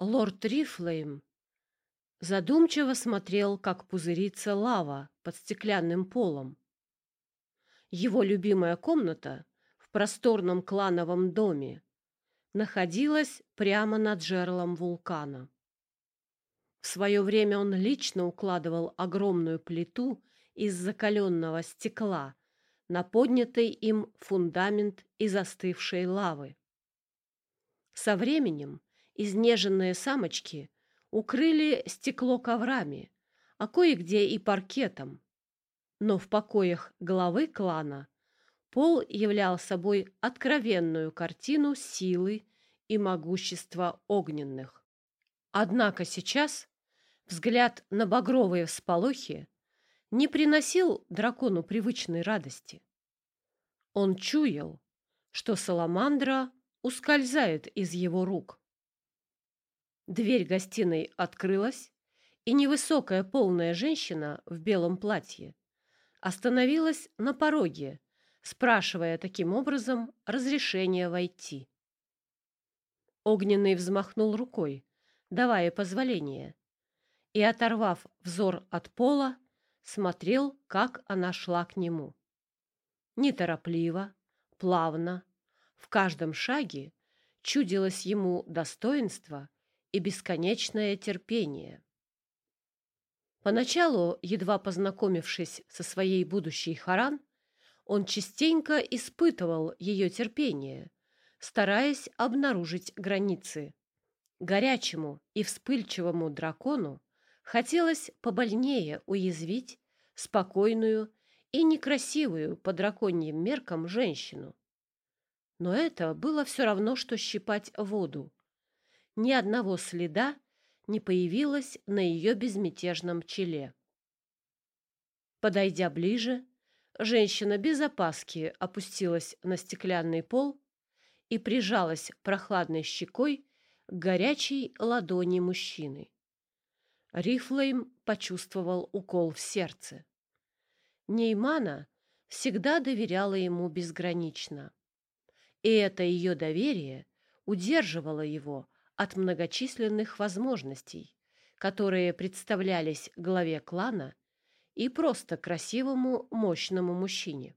Лорд Рифлейм задумчиво смотрел, как пузырится лава под стеклянным полом. Его любимая комната в просторном клановом доме находилась прямо над жерлом вулкана. В свое время он лично укладывал огромную плиту из закаленного стекла на поднятый им фундамент из остывшей лавы. Со временем изнеженные самочки укрыли стекло коврами, а кое-где и паркетом. Но в покоях главы клана пол являл собой откровенную картину силы и могущества огненных. Однако сейчас взгляд на багровые всполохи не приносил дракону привычной радости. Он чуял, что саламандра ускользает из его рук. Дверь гостиной открылась, и невысокая полная женщина в белом платье остановилась на пороге, спрашивая таким образом разрешения войти. Огненный взмахнул рукой, давая позволение, и, оторвав взор от пола, смотрел, как она шла к нему. Неторопливо, плавно, в каждом шаге чудилось ему достоинство и бесконечное терпение. Поначалу, едва познакомившись со своей будущей Харан, он частенько испытывал ее терпение, стараясь обнаружить границы. Горячему и вспыльчивому дракону хотелось побольнее уязвить спокойную и некрасивую по драконьим меркам женщину. Но это было все равно, что щипать воду ни одного следа не появилось на ее безмятежном челе. Подойдя ближе, женщина без опаски опустилась на стеклянный пол и прижалась прохладной щекой к горячей ладони мужчины. Рифлейм почувствовал укол в сердце. Неймана всегда доверяла ему безгранично. И это ее доверие удерживало его от многочисленных возможностей, которые представлялись главе клана и просто красивому, мощному мужчине.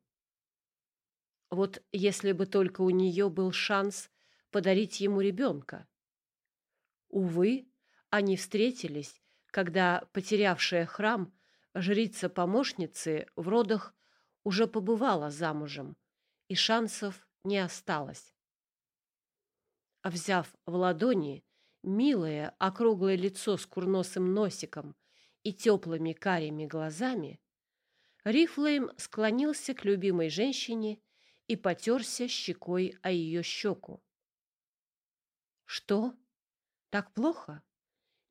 Вот если бы только у нее был шанс подарить ему ребенка. Увы, они встретились, когда потерявшая храм жрица-помощницы в родах уже побывала замужем, и шансов не осталось. А взяв в ладони милое округлое лицо с курносым носиком и теплыми карими глазами, Рифлейм склонился к любимой женщине и потерся щекой о ее щеку. «Что? Так плохо?»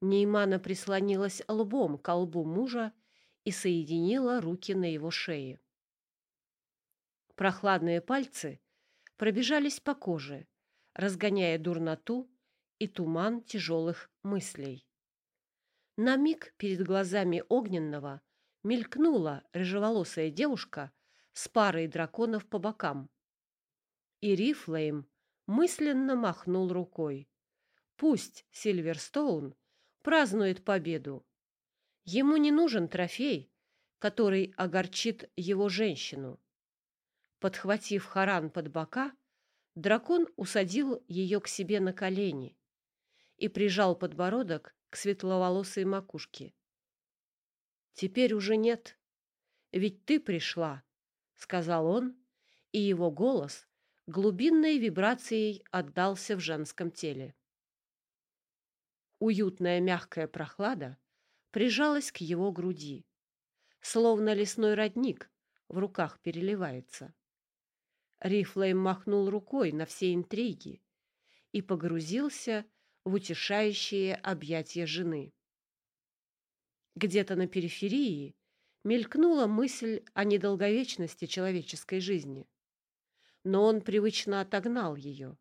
Неймана прислонилась лбом к лбу мужа и соединила руки на его шее. Прохладные пальцы пробежались по коже, разгоняя дурноту и туман тяжелых мыслей. На миг перед глазами Огненного мелькнула рыжеволосая девушка с парой драконов по бокам. И Рифлейм мысленно махнул рукой. Пусть Сильверстоун празднует победу. Ему не нужен трофей, который огорчит его женщину. Подхватив Харан под бока, Дракон усадил ее к себе на колени и прижал подбородок к светловолосой макушке. «Теперь уже нет, ведь ты пришла», — сказал он, и его голос глубинной вибрацией отдался в женском теле. Уютная мягкая прохлада прижалась к его груди, словно лесной родник в руках переливается. Рифлейм махнул рукой на все интриги и погрузился в утешающие объятия жены. Где-то на периферии мелькнула мысль о недолговечности человеческой жизни, но он привычно отогнал ее.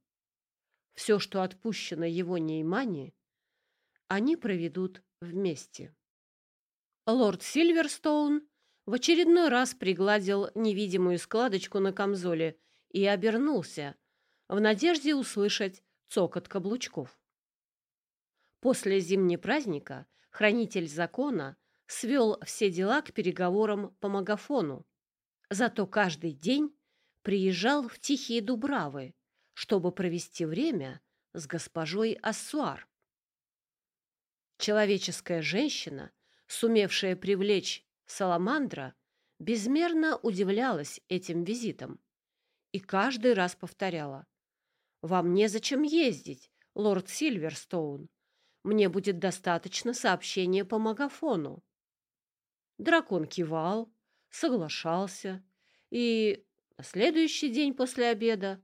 Все, что отпущено его Неймане, они проведут вместе. Лорд Сильверстоун в очередной раз пригладил невидимую складочку на камзоле и обернулся, в надежде услышать цокот каблучков. После зимнего праздника хранитель закона свел все дела к переговорам по магафону. Зато каждый день приезжал в Тихие Дубравы, чтобы провести время с госпожой Ассуар. Человеческая женщина, сумевшая привлечь Саламандра, безмерно удивлялась этим визитам и каждый раз повторяла. «Вам незачем ездить, лорд Сильверстоун. Мне будет достаточно сообщения по магафону». Дракон кивал, соглашался и на следующий день после обеда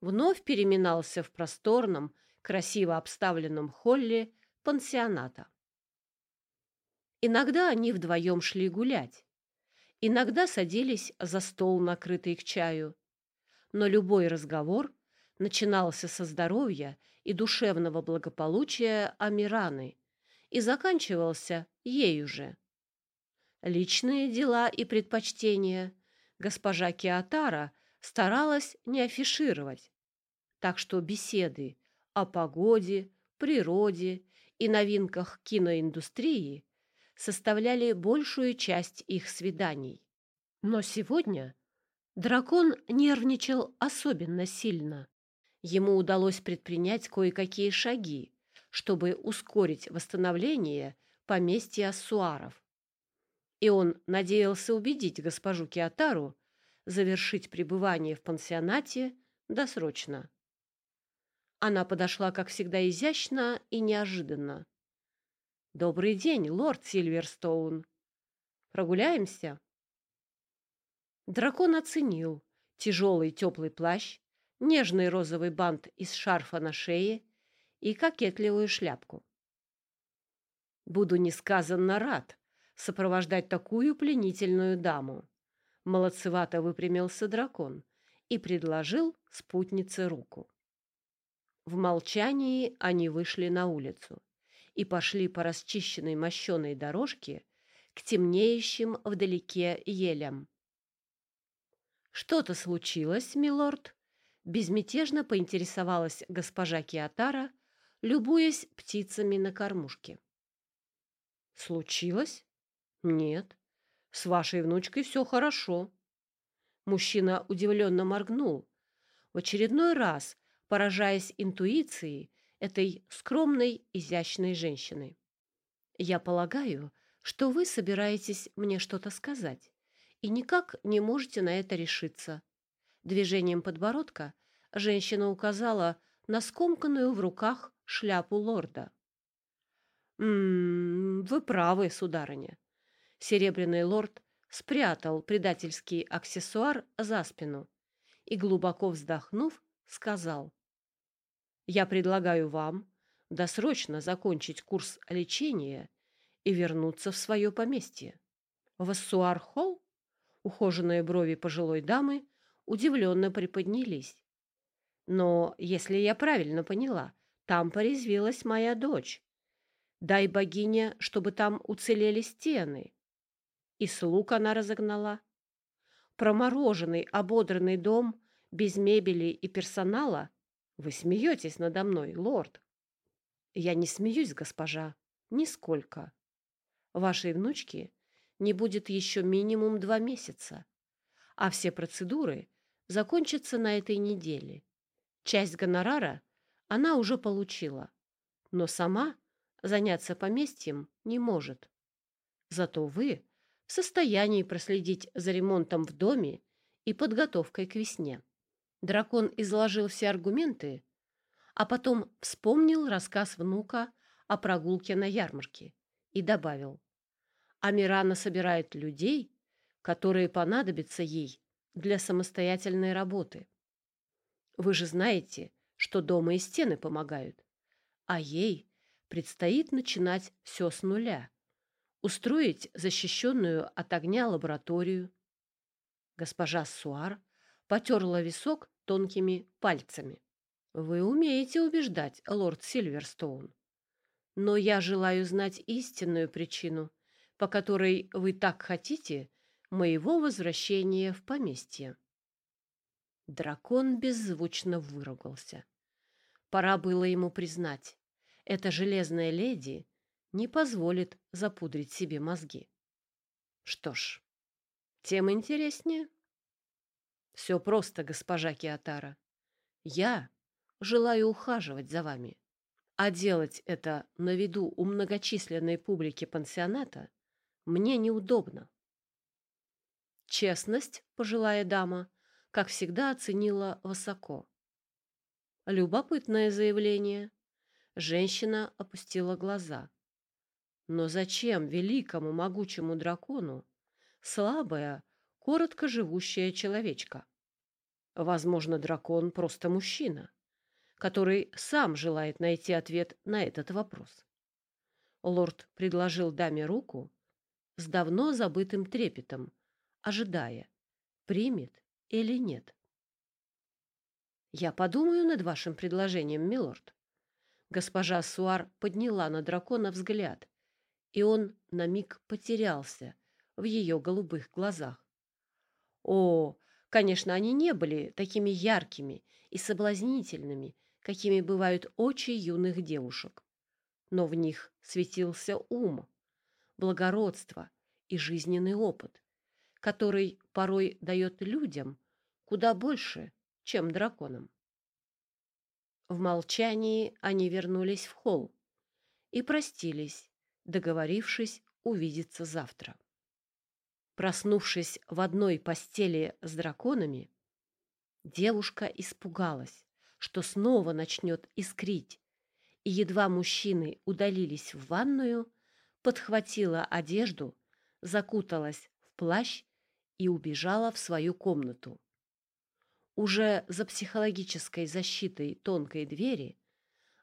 вновь переминался в просторном, красиво обставленном холле пансионата. Иногда они вдвоем шли гулять, иногда садились за стол, накрытый к чаю, но любой разговор начинался со здоровья и душевного благополучия Амираны и заканчивался ею же. Личные дела и предпочтения госпожа Киатара старалась не афишировать, так что беседы о погоде, природе и новинках киноиндустрии составляли большую часть их свиданий. Но сегодня Дракон нервничал особенно сильно. Ему удалось предпринять кое-какие шаги, чтобы ускорить восстановление поместья Суаров. И он надеялся убедить госпожу Киатару завершить пребывание в пансионате досрочно. Она подошла, как всегда, изящно и неожиданно. «Добрый день, лорд Сильверстоун. Прогуляемся?» Дракон оценил тяжелый теплый плащ, нежный розовый бант из шарфа на шее и кокетливую шляпку. «Буду несказанно рад сопровождать такую пленительную даму», молодцевато выпрямился дракон и предложил спутнице руку. В молчании они вышли на улицу и пошли по расчищенной мощеной дорожке к темнеющим вдалеке елям. «Что-то случилось, милорд?» Безмятежно поинтересовалась госпожа Киатара, любуясь птицами на кормушке. «Случилось? Нет. С вашей внучкой все хорошо». Мужчина удивленно моргнул, в очередной раз поражаясь интуиции этой скромной, изящной женщины. «Я полагаю, что вы собираетесь мне что-то сказать и никак не можете на это решиться. Движением подбородка женщина указала на скомканную в руках шляпу лорда. «М -м, «Вы правы, сударыня». Серебряный лорд спрятал предательский аксессуар за спину и, глубоко вздохнув, сказал. «Я предлагаю вам досрочно закончить курс лечения и вернуться в свое поместье. В Ассуар-холл Ухоженные брови пожилой дамы удивленно приподнялись. Но, если я правильно поняла, там порезвилась моя дочь. Дай богиня, чтобы там уцелели стены. И слуг она разогнала. Промороженный, ободранный дом, без мебели и персонала? Вы смеетесь надо мной, лорд. Я не смеюсь, госпожа, нисколько. Вашей внучке не будет еще минимум два месяца, а все процедуры закончатся на этой неделе. Часть гонорара она уже получила, но сама заняться поместьем не может. Зато вы в состоянии проследить за ремонтом в доме и подготовкой к весне. Дракон изложил все аргументы, а потом вспомнил рассказ внука о прогулке на ярмарке и добавил. Амирана собирает людей, которые понадобятся ей для самостоятельной работы. Вы же знаете, что дома и стены помогают, а ей предстоит начинать все с нуля, устроить защищенную от огня лабораторию. Госпожа Суар потерла висок тонкими пальцами. Вы умеете убеждать, лорд Сильверстоун. Но я желаю знать истинную причину – по которой вы так хотите моего возвращения в поместье. Дракон беззвучно выругался. Пора было ему признать. эта железная леди не позволит запудрить себе мозги. Что ж, тем интереснее. Все просто, госпожа Киатара. Я желаю ухаживать за вами, а делать это на виду у многочисленной публики пансионата мне неудобно. Честность пожилая дама, как всегда, оценила высоко. Любопытное заявление. Женщина опустила глаза. Но зачем великому могучему дракону слабая, коротко живущая человечка? Возможно, дракон просто мужчина, который сам желает найти ответ на этот вопрос. Лорд предложил даме руку с давно забытым трепетом, ожидая, примет или нет. «Я подумаю над вашим предложением, милорд». Госпожа Суар подняла на дракона взгляд, и он на миг потерялся в ее голубых глазах. О, конечно, они не были такими яркими и соблазнительными, какими бывают очи юных девушек, но в них светился ум, благородство и жизненный опыт, который порой дает людям куда больше, чем драконам. В молчании они вернулись в холл и простились, договорившись увидеться завтра. Проснувшись в одной постели с драконами, девушка испугалась, что снова начнет искрить, и едва мужчины удалились в ванную, подхватила одежду, закуталась в плащ и убежала в свою комнату. Уже за психологической защитой тонкой двери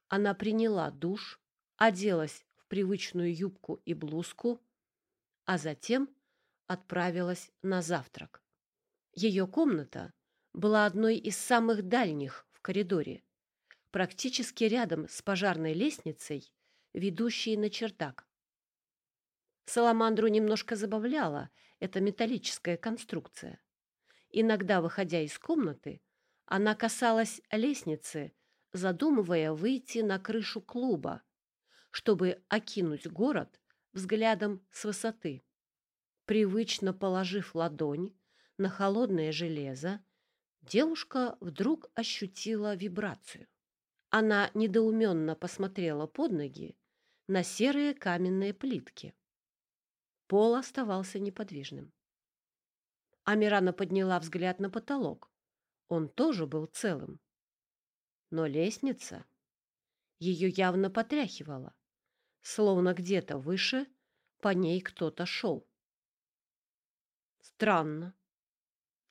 она приняла душ, оделась в привычную юбку и блузку, а затем отправилась на завтрак. Ее комната была одной из самых дальних в коридоре, практически рядом с пожарной лестницей, ведущей на чердак. Саламандру немножко забавляла эта металлическая конструкция. Иногда, выходя из комнаты, она касалась лестницы, задумывая выйти на крышу клуба, чтобы окинуть город взглядом с высоты. Привычно положив ладонь на холодное железо, девушка вдруг ощутила вибрацию. Она недоуменно посмотрела под ноги на серые каменные плитки. Пол оставался неподвижным. Амирана подняла взгляд на потолок. Он тоже был целым. Но лестница... Ее явно потряхивала, словно где-то выше по ней кто-то шел. Странно.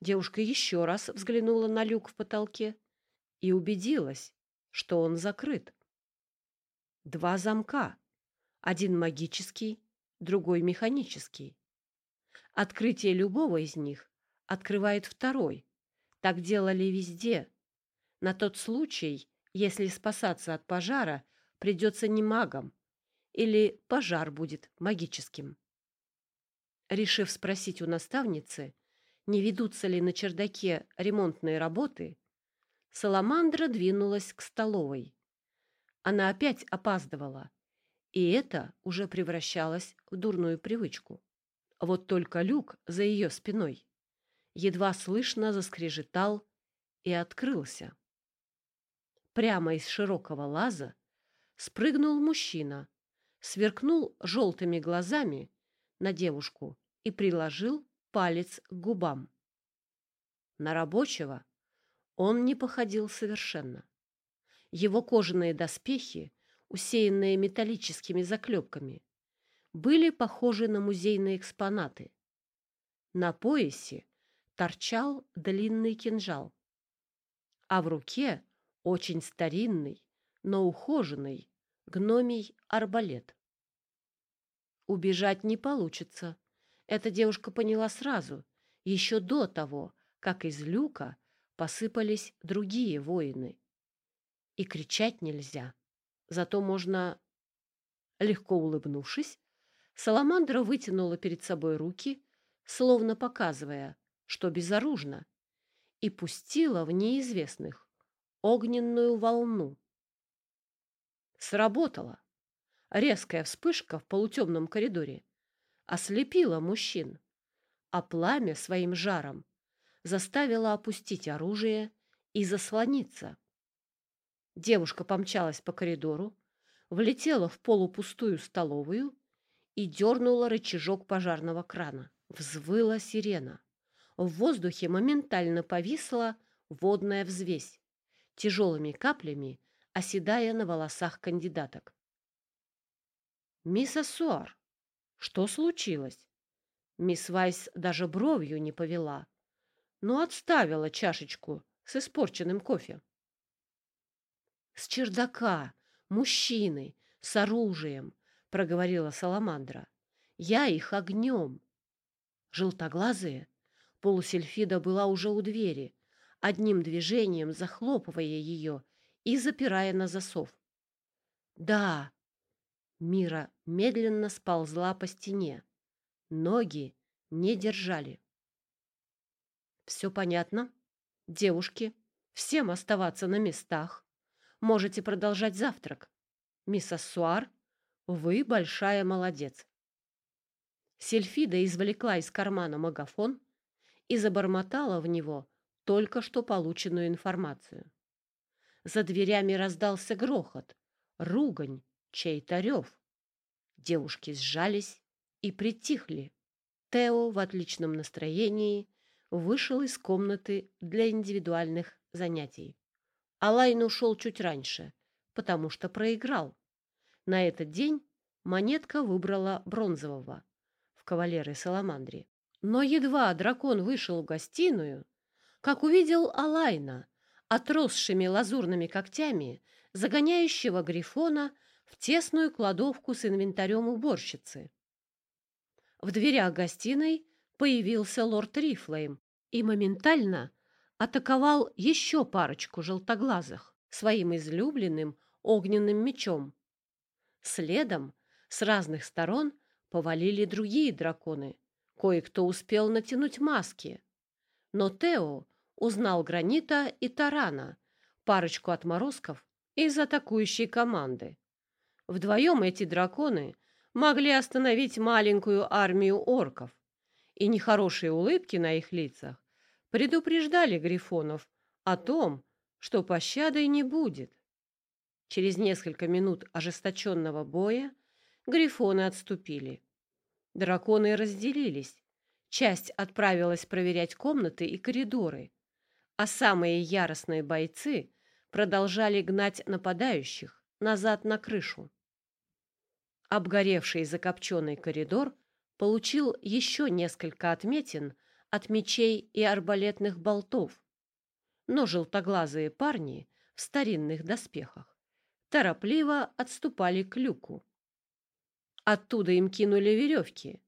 Девушка еще раз взглянула на люк в потолке и убедилась, что он закрыт. Два замка. Один магический, другой механический. Открытие любого из них открывает второй. Так делали везде. На тот случай, если спасаться от пожара придется не магом, или пожар будет магическим. Решив спросить у наставницы, не ведутся ли на чердаке ремонтные работы, Саламандра двинулась к столовой. Она опять опаздывала, и это уже превращалось в дурную привычку. Вот только люк за ее спиной едва слышно заскрежетал и открылся. Прямо из широкого лаза спрыгнул мужчина, сверкнул желтыми глазами на девушку и приложил палец к губам. На рабочего он не походил совершенно. Его кожаные доспехи усеянные металлическими заклепками, были похожи на музейные экспонаты. На поясе торчал длинный кинжал, а в руке очень старинный, но ухоженный гномий арбалет. Убежать не получится. Эта девушка поняла сразу, еще до того, как из люка посыпались другие воины. И кричать нельзя. Зато можно... Легко улыбнувшись, Саламандра вытянула перед собой руки, словно показывая, что безоружна, и пустила в неизвестных огненную волну. Сработало. Резкая вспышка в полутемном коридоре ослепила мужчин, а пламя своим жаром заставило опустить оружие и заслониться. Девушка помчалась по коридору, влетела в полупустую столовую и дернула рычажок пожарного крана. Взвыла сирена. В воздухе моментально повисла водная взвесь, тяжелыми каплями оседая на волосах кандидаток. «Мисс Ассуар, что случилось?» Мисс Вайс даже бровью не повела, но отставила чашечку с испорченным кофе. «С чердака, мужчины, с оружием», — проговорила Саламандра. «Я их огнем». Желтоглазые, полусельфида была уже у двери, одним движением захлопывая ее и запирая на засов. «Да!» Мира медленно сползла по стене. Ноги не держали. «Все понятно. Девушки, всем оставаться на местах. Можете продолжать завтрак. Мисс Ассуар, вы большая молодец». Сельфида извлекла из кармана магафон и забормотала в него только что полученную информацию. За дверями раздался грохот, ругань, чей-то рев. Девушки сжались и притихли. Тео в отличном настроении вышел из комнаты для индивидуальных занятий. Алайн ушел чуть раньше, потому что проиграл. На этот день монетка выбрала бронзового в кавалеры Саламандре. Но едва дракон вышел в гостиную, как увидел Алайна, отросшими лазурными когтями, загоняющего Грифона в тесную кладовку с инвентарем уборщицы. В дверях гостиной появился лорд Рифлейм и моментально атаковал еще парочку желтоглазых своим излюбленным огненным мечом. Следом с разных сторон повалили другие драконы. Кое-кто успел натянуть маски. Но Тео узнал Гранита и Тарана, парочку отморозков из атакующей команды. Вдвоем эти драконы могли остановить маленькую армию орков, и нехорошие улыбки на их лицах предупреждали грифонов о том, что пощады не будет. Через несколько минут ожесточенного боя грифоны отступили. Драконы разделились. Часть отправилась проверять комнаты и коридоры, а самые яростные бойцы продолжали гнать нападающих назад на крышу. Обгоревший закопченный коридор получил еще несколько отметин от мечей и арбалетных болтов, но желтоглазые парни в старинных доспехах торопливо отступали к люку. Оттуда им кинули веревки.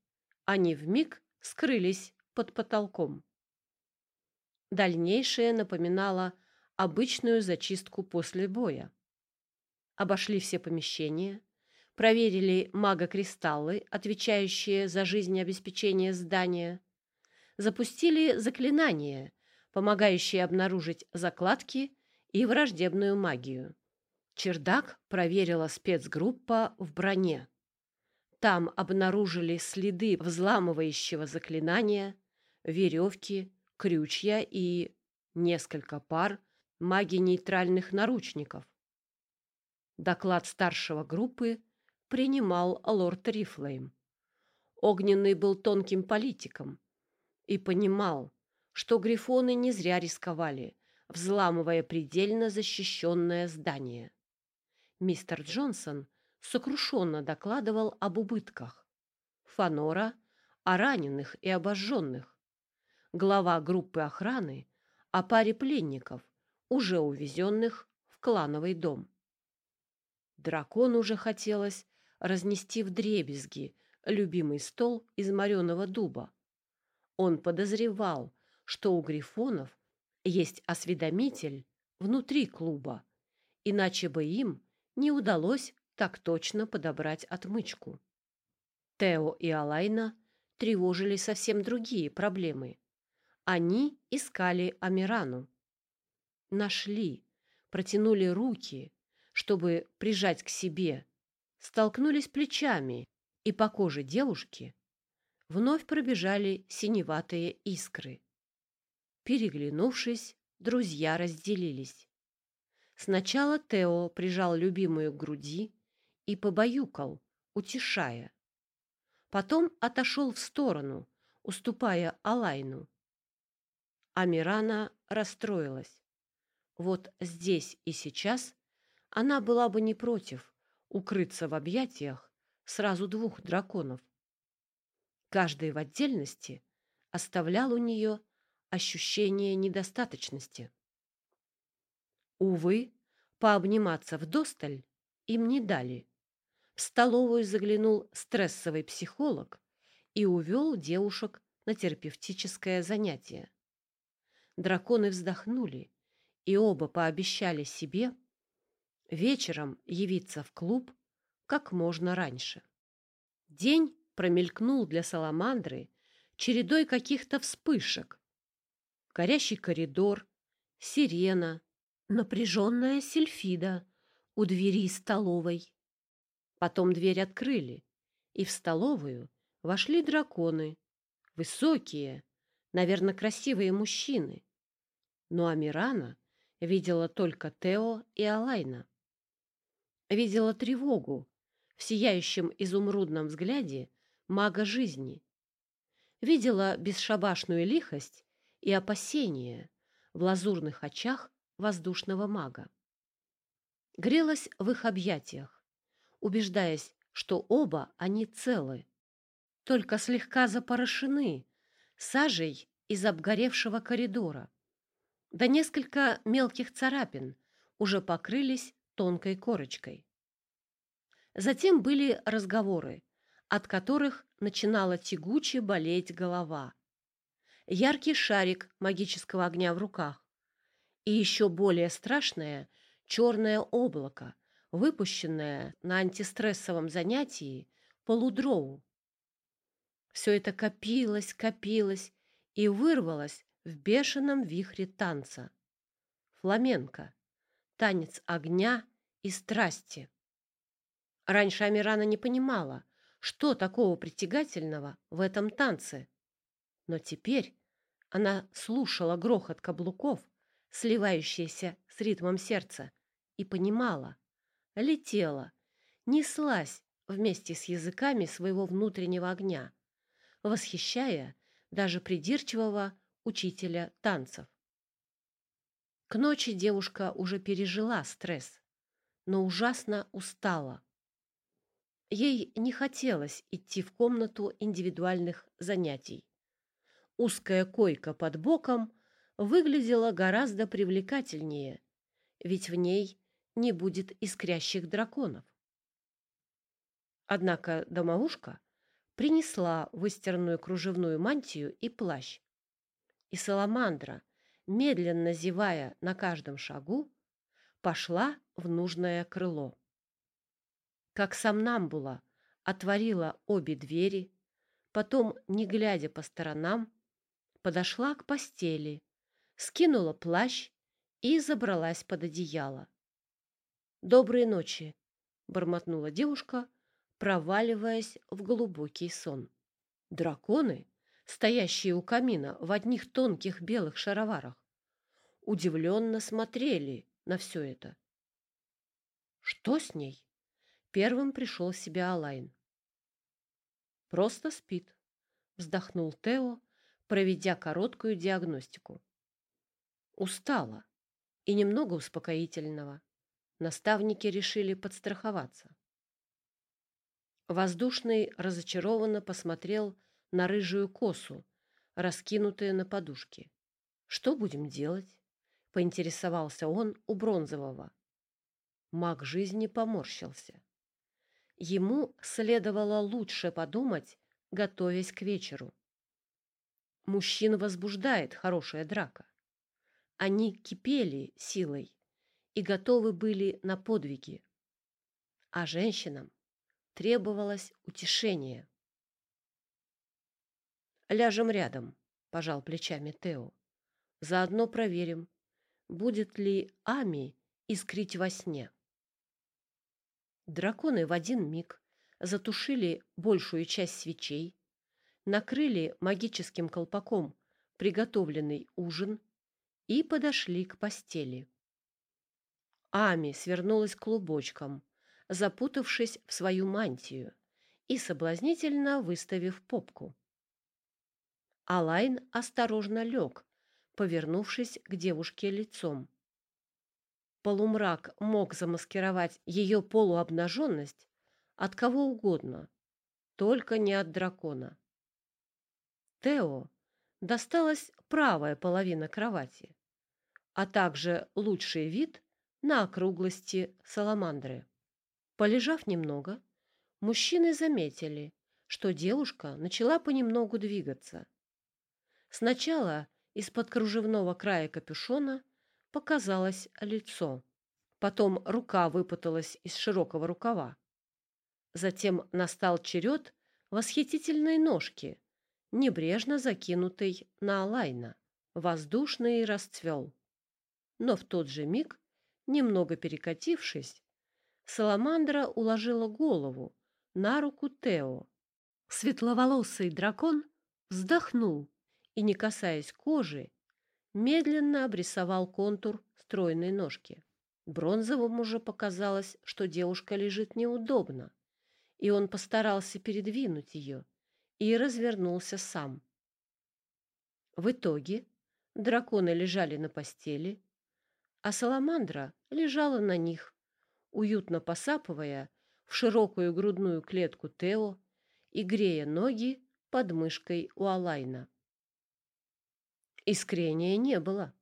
Они вмиг скрылись под потолком. Дальнейшее напоминало обычную зачистку после боя. Обошли все помещения, проверили магокристаллы, отвечающие за жизнеобеспечение здания, запустили заклинания, помогающие обнаружить закладки и враждебную магию. Чердак проверила спецгруппа в броне. Там обнаружили следы взламывающего заклинания, веревки, крючья и несколько пар маги-нейтральных наручников. Доклад старшего группы принимал лорд Рифлейм. Огненный был тонким политиком и понимал, что грифоны не зря рисковали, взламывая предельно защищенное здание. Мистер Джонсон сокрушенно докладывал об убытках. Фанора — о раненых и обожженных глава группы охраны о паре пленников, уже увезенных в клановый дом. Дракон уже хотелось разнести в дребезги любимый стол из мореного дуба. Он подозревал, что у грифонов есть осведомитель внутри клуба, иначе бы им не удалось так точно подобрать отмычку. Тео и Алайна тревожили совсем другие проблемы. Они искали Амирану. Нашли, протянули руки, чтобы прижать к себе, столкнулись плечами, и по коже девушки вновь пробежали синеватые искры. Переглянувшись, друзья разделились. Сначала Тео прижал любимую к груди и побаюкал, утешая. Потом отошел в сторону, уступая Алайну. Амирана расстроилась. Вот здесь и сейчас она была бы не против укрыться в объятиях сразу двух драконов. Каждый в отдельности оставлял у нее ощущение недостаточности. Увы, пообниматься вдосталь им не дали. В столовую заглянул стрессовый психолог и увел девушек на терапевтическое занятие. Драконы вздохнули, и оба пообещали себе вечером явиться в клуб как можно раньше. День промелькнул для Саламандры чередой каких-то вспышек. Горящий коридор, сирена, напряженная сельфида у двери столовой. Потом дверь открыли, и в столовую вошли драконы, высокие, наверное, красивые мужчины. Но Амирана видела только Тео и Алайна. Видела тревогу в сияющем изумрудном взгляде мага жизни. Видела бесшабашную лихость и опасение в лазурных очах воздушного мага. Грелась в их объятиях, убеждаясь, что оба они целы, только слегка запорошены сажей из обгоревшего коридора. Да несколько мелких царапин уже покрылись тонкой корочкой. Затем были разговоры, от которых начинала тягуче болеть голова. Яркий шарик магического огня в руках, и еще более страшное черное облако, выпущенное на антистрессовом занятии полудроу. Все это копилось, копилось и вырвалось в бешеном вихре танца. Фламенко. Танец огня и страсти. Раньше Амирана не понимала, что такого притягательного в этом танце. Но теперь она слушала грохот каблуков, сливающийся с ритмом сердца, и понимала, летела, неслась вместе с языками своего внутреннего огня, восхищая даже придирчивого учителя танцев. К ночи девушка уже пережила стресс, но ужасно устала. Ей не хотелось идти в комнату индивидуальных занятий. Узкая койка под боком выглядела гораздо привлекательнее, ведь в ней не будет искрящих драконов. Однако домовушка принесла выстиранную кружевную мантию и плащ. И Саламандра, медленно зевая на каждом шагу, пошла в нужное крыло. Как сомнамбула отворила обе двери, потом, не глядя по сторонам, подошла к постели скинула плащ и забралась под одеяло. «Доброй ночи!» — бормотнула девушка, проваливаясь в глубокий сон. Драконы, стоящие у камина в одних тонких белых шароварах, удивленно смотрели на все это. «Что с ней?» — первым пришел в себя Алайн. «Просто спит», — вздохнул Тео, проведя короткую диагностику. Устала и немного успокоительного. Наставники решили подстраховаться. Воздушный разочарованно посмотрел на рыжую косу, раскинутую на подушке. «Что будем делать?» — поинтересовался он у Бронзового. Маг жизни поморщился. Ему следовало лучше подумать, готовясь к вечеру. Мужчин возбуждает хорошая драка. Они кипели силой и готовы были на подвиги. А женщинам требовалось утешение. «Ляжем рядом», — пожал плечами Тео. «Заодно проверим, будет ли Ами искрить во сне». Драконы в один миг затушили большую часть свечей, накрыли магическим колпаком приготовленный ужин и подошли к постели. Ами свернулась клубочком, запутавшись в свою мантию и соблазнительно выставив попку. Алайн осторожно лег, повернувшись к девушке лицом. Полумрак мог замаскировать ее полуобнаженность от кого угодно, только не от дракона. Тео досталась правая половина кровати, а также лучший вид на округлости саламандры. Полежав немного, мужчины заметили, что девушка начала понемногу двигаться. Сначала из-под кружевного края капюшона показалось лицо. Потом рука выпуталась из широкого рукава. Затем настал черед восхитительной ножки, небрежно закинутой на Алайна. Воздушный расцвел. Но в тот же миг, немного перекатившись, Саламандра уложила голову на руку Тео. Светловолосый дракон вздохнул и, не касаясь кожи, медленно обрисовал контур стройной ножки. Бронзовому же показалось, что девушка лежит неудобно, и он постарался передвинуть ее и развернулся сам. В итоге драконы лежали на постели, а саламандра лежала на них, уютно посапывая в широкую грудную клетку Тео и грея ноги под мышкой у Алайна. Искрения не было.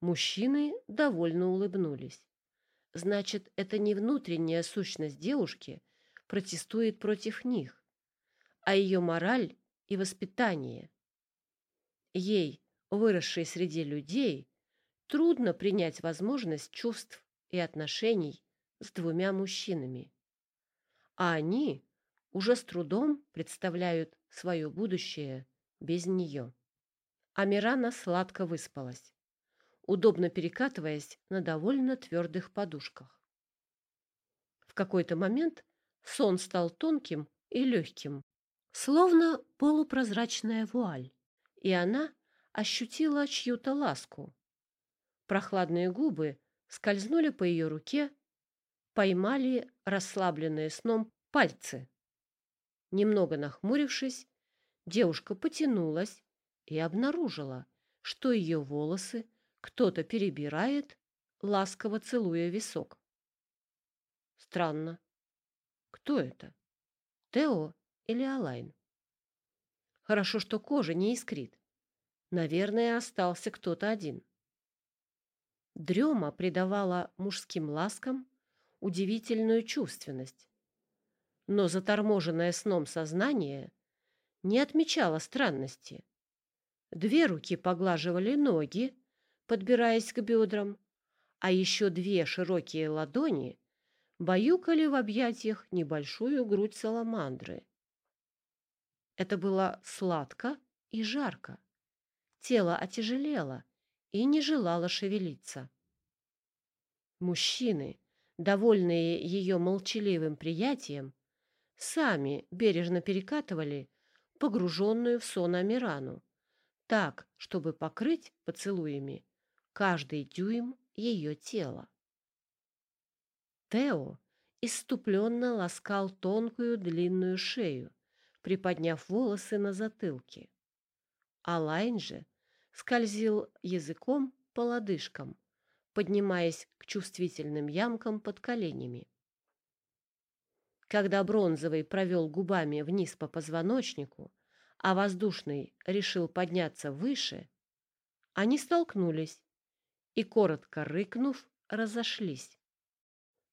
Мужчины довольно улыбнулись. Значит, это не внутренняя сущность девушки протестует против них, а ее мораль и воспитание. Ей, выросшей среди людей, трудно принять возможность чувств и отношений с двумя мужчинами. А они уже с трудом представляют свое будущее без нее. Амирана сладко выспалась, удобно перекатываясь на довольно твердых подушках. В какой-то момент сон стал тонким и легким, словно полупрозрачная вуаль, и она ощутила чью-то ласку. Прохладные губы скользнули по ее руке, поймали расслабленные сном пальцы. Немного нахмурившись, девушка потянулась и обнаружила, что ее волосы кто-то перебирает, ласково целуя висок. Странно. Кто это? Тео или Алайн? Хорошо, что кожа не искрит. Наверное, остался кто-то один. Дрема придавала мужским ласкам удивительную чувственность. Но заторможенное сном сознание не отмечало странности. Две руки поглаживали ноги, подбираясь к бедрам, а еще две широкие ладони баюкали в объятиях небольшую грудь саламандры. Это было сладко и жарко. Тело отяжелело и не желало шевелиться. Мужчины, довольные ее молчаливым приятием, сами бережно перекатывали погруженную в сон Амирану, так, чтобы покрыть поцелуями каждый дюйм ее тела. Тео иступленно ласкал тонкую длинную шею, приподняв волосы на затылке. Алайн же скользил языком по лодыжкам, поднимаясь к чувствительным ямкам под коленями. Когда бронзовый провел губами вниз по позвоночнику, а воздушный решил подняться выше, они столкнулись и, коротко рыкнув, разошлись.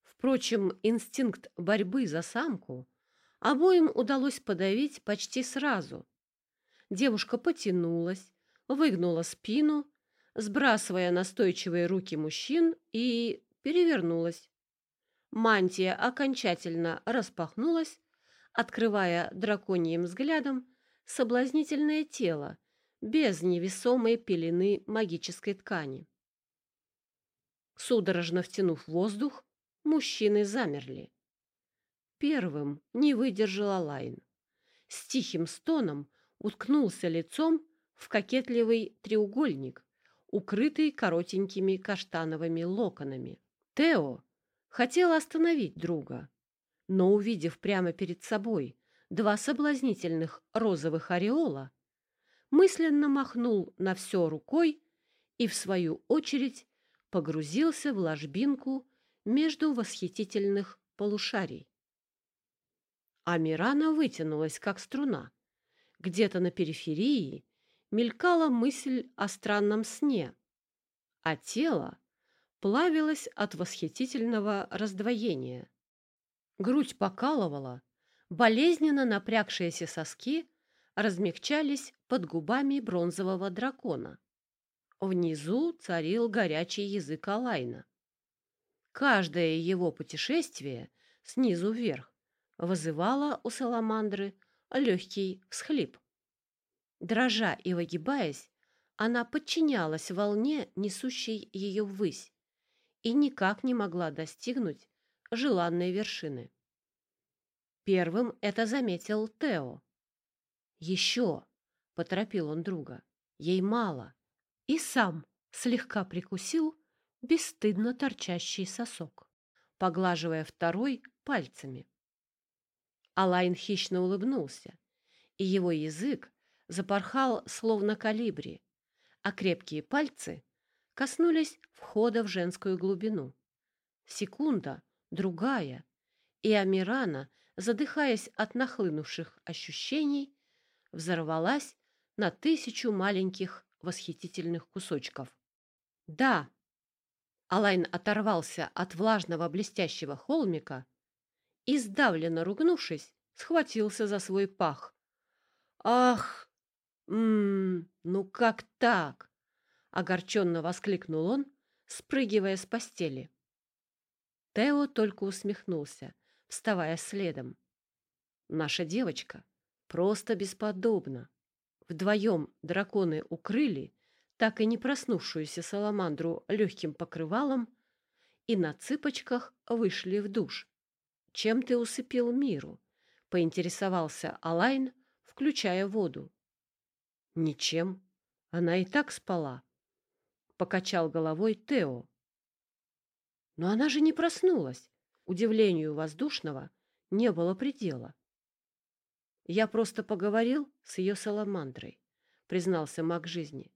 Впрочем, инстинкт борьбы за самку обоим удалось подавить почти сразу. Девушка потянулась, выгнула спину, сбрасывая настойчивые руки мужчин, и перевернулась. Мантия окончательно распахнулась, открывая драконьим взглядом соблазнительное тело без невесомой пелены магической ткани. Судорожно втянув воздух, мужчины замерли. первым не выдержал Алайн. С тихим стоном уткнулся лицом в кокетливый треугольник, укрытый коротенькими каштановыми локонами. Тео хотел остановить друга, но, увидев прямо перед собой два соблазнительных розовых ореола, мысленно махнул на все рукой и, в свою очередь, погрузился в ложбинку между восхитительных полушарий. Амирана вытянулась, как струна. Где-то на периферии мелькала мысль о странном сне, а тело плавилось от восхитительного раздвоения. Грудь покалывала, болезненно напрягшиеся соски размягчались под губами бронзового дракона. Внизу царил горячий язык Алайна. Каждое его путешествие снизу вверх вызывало у саламандры легкий всхлип. Дрожа и выгибаясь, она подчинялась волне, несущей ее ввысь, и никак не могла достигнуть желанной вершины. Первым это заметил Тео. «Еще!» — поторопил он друга. «Ей мало!» И сам слегка прикусил бесстыдно торчащий сосок, поглаживая второй пальцами. Алайн хищно улыбнулся, и его язык запорхал словно калибри, а крепкие пальцы коснулись входа в женскую глубину. Секунда, другая, и Амирана, задыхаясь от нахлынувших ощущений, взорвалась на тысячу маленьких восхитительных кусочков. «Да!» Алайн оторвался от влажного блестящего холмика и, сдавленно ругнувшись, схватился за свой пах. «Ах! Ммм, ну как так?» — огорченно воскликнул он, спрыгивая с постели. Тео только усмехнулся, вставая следом. «Наша девочка просто бесподобна!» Вдвоем драконы укрыли так и не проснувшуюся саламандру легким покрывалом и на цыпочках вышли в душ. «Чем ты усыпил миру?» — поинтересовался Алайн, включая воду. «Ничем. Она и так спала», — покачал головой Тео. «Но она же не проснулась!» Удивлению воздушного не было предела. «Я просто поговорил с ее саламандрой», — признался маг жизни.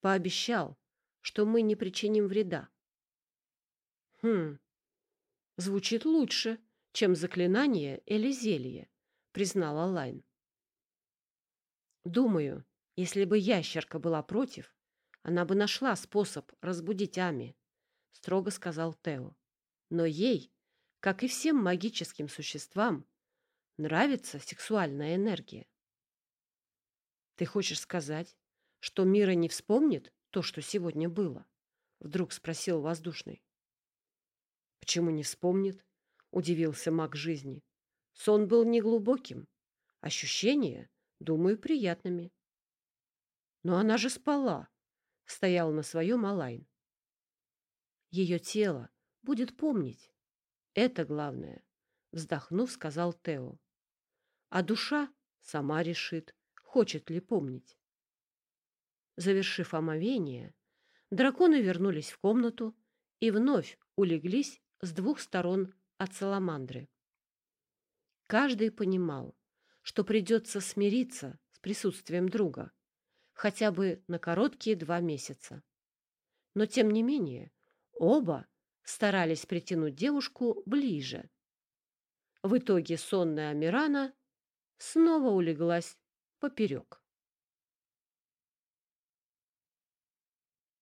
«Пообещал, что мы не причиним вреда». «Хм, звучит лучше, чем заклинание или зелье», — признала Лайн. «Думаю, если бы ящерка была против, она бы нашла способ разбудить Ами», — строго сказал Тео. «Но ей, как и всем магическим существам, нравится сексуальная энергия. Ты хочешь сказать, что Мира не вспомнит то, что сегодня было? Вдруг спросил воздушный. Почему не вспомнит? Удивился маг жизни. Сон был неглубоким. Ощущения, думаю, приятными. Но она же спала, стоял на своем Алайн. Ее тело будет помнить. Это главное, вздохнув, сказал Тео а душа сама решит, хочет ли помнить. Завершив омовение, драконы вернулись в комнату и вновь улеглись с двух сторон от саламандры. Каждый понимал, что придется смириться с присутствием друга, хотя бы на короткие два месяца. Но, тем не менее, оба старались притянуть девушку ближе. В итоге сонная Амирана снова улеглась поперек.